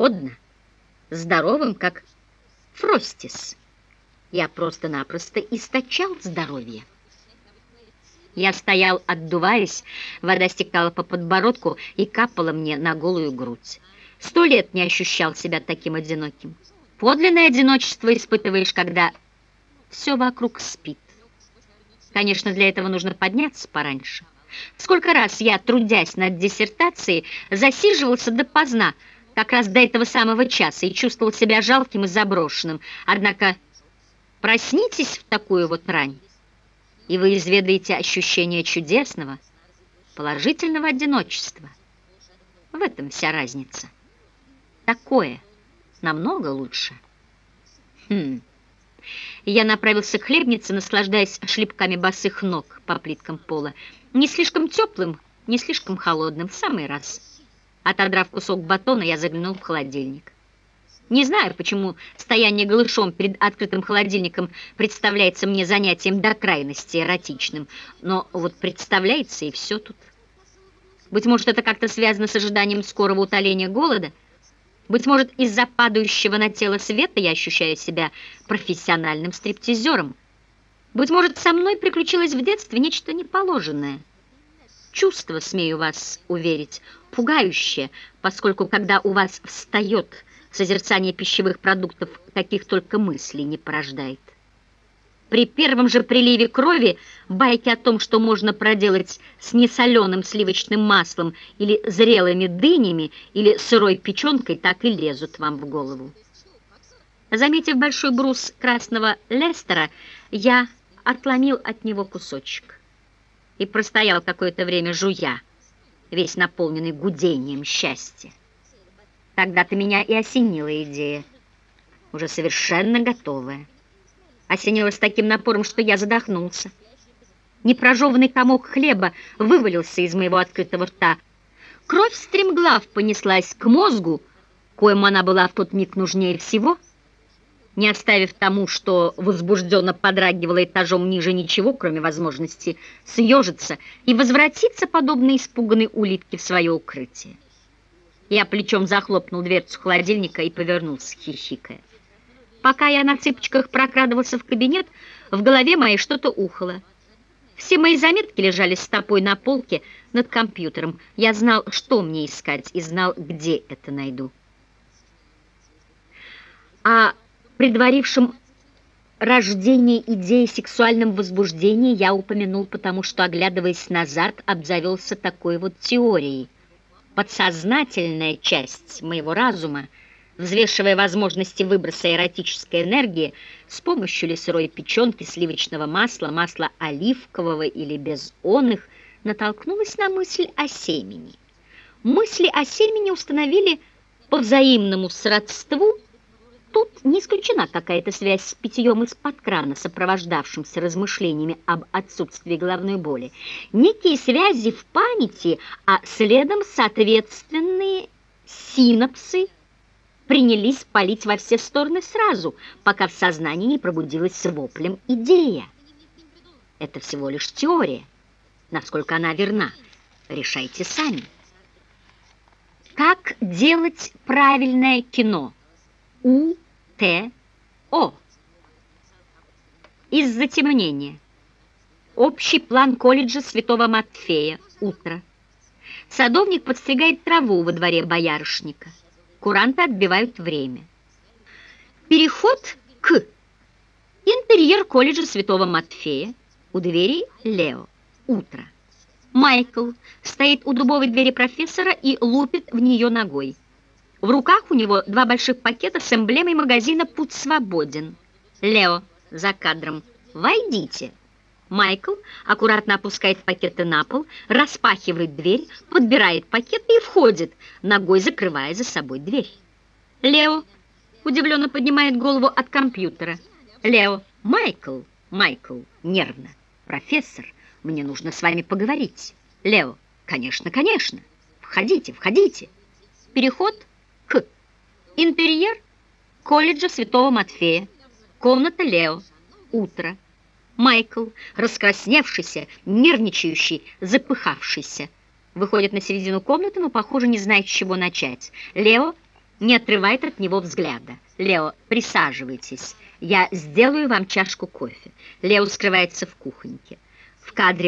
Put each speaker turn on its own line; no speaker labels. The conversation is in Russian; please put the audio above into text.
превосходно, здоровым, как Фростис. Я просто-напросто источал здоровье. Я стоял, отдуваясь, вода стекала по подбородку и капала мне на голую грудь. Сто лет не ощущал себя таким одиноким. Подлинное одиночество испытываешь, когда все вокруг спит. Конечно, для этого нужно подняться пораньше. Сколько раз я, трудясь над диссертацией, засиживался допоздна, как раз до этого самого часа, и чувствовал себя жалким и заброшенным. Однако проснитесь в такую вот рань, и вы изведаете ощущение чудесного, положительного одиночества. В этом вся разница. Такое намного лучше. Хм. Я направился к хлебнице, наслаждаясь шлепками босых ног по плиткам пола. Не слишком теплым, не слишком холодным, в самый раз. Отодрав кусок батона, я заглянул в холодильник. Не знаю, почему стояние голышом перед открытым холодильником представляется мне занятием до крайности эротичным, но вот представляется и все тут. Быть может, это как-то связано с ожиданием скорого утоления голода – быть может, из-за падающего на тело света я ощущаю себя профессиональным стриптизером. Быть может, со мной приключилось в детстве нечто неположенное. Чувство, смею вас уверить, пугающее, поскольку когда у вас встает созерцание пищевых продуктов, каких только мыслей не порождает. При первом же приливе крови байки о том, что можно проделать с несоленым сливочным маслом или зрелыми дынями или сырой печенкой, так и лезут вам в голову. Заметив большой брус красного Лестера, я отломил от него кусочек и простоял какое-то время жуя, весь наполненный гудением счастья. Тогда-то меня и осенила идея, уже совершенно готовая осенило с таким напором, что я задохнулся. Непрожеванный комок хлеба вывалился из моего открытого рта. Кровь стремглав понеслась к мозгу, коему она была в тот миг нужнее всего, не оставив тому, что возбужденно подрагивало этажом ниже ничего, кроме возможности съежиться и возвратиться, подобно испуганной улитке, в свое укрытие. Я плечом захлопнул дверцу холодильника и повернулся, хихикая. Пока я на цыпочках прокрадывался в кабинет, в голове моей что-то ухало. Все мои заметки лежали стопой на полке над компьютером. Я знал, что мне искать, и знал, где это найду. О предварившем рождении идеи сексуальном возбуждении я упомянул, потому что, оглядываясь назад, обзавелся такой вот теорией. Подсознательная часть моего разума — взвешивая возможности выброса эротической энергии с помощью ли сырой печенки, сливочного масла, масла оливкового или без он их, натолкнулась на мысль о семени. Мысли о семени установили по взаимному сродству. Тут не исключена какая-то связь с питьем из-под крана, сопровождавшимся размышлениями об отсутствии головной боли. Некие связи в памяти, а следом соответственные синапсы принялись палить во все стороны сразу, пока в сознании не пробудилась с воплем идея. Это всего лишь теория. Насколько она верна, решайте сами. Как делать правильное кино? У-Т-О. Из затемнения. Общий план колледжа Святого Матфея. Утро. Садовник подстригает траву во дворе боярышника. Куранты отбивают время. Переход к интерьер колледжа Святого Матфея. У двери Лео. Утро. Майкл стоит у дубовой двери профессора и лупит в нее ногой. В руках у него два больших пакета с эмблемой магазина «Путь свободен». Лео за кадром. «Войдите». Майкл аккуратно опускает пакеты на пол, распахивает дверь, подбирает пакеты и входит, ногой закрывая за собой дверь. Лео удивленно поднимает голову от компьютера. Лео, Майкл, Майкл, нервно. Профессор, мне нужно с вами поговорить. Лео, конечно, конечно. Входите, входите. Переход интерьер колледжа Святого Матфея. Комната Лео. Утро. Майкл, раскрасневшийся, нервничающий, запыхавшийся, выходит на середину комнаты, но, похоже, не знает, с чего начать. Лео не отрывает от него взгляда. «Лео, присаживайтесь, я сделаю вам чашку кофе». Лео скрывается в кухоньке. В кадре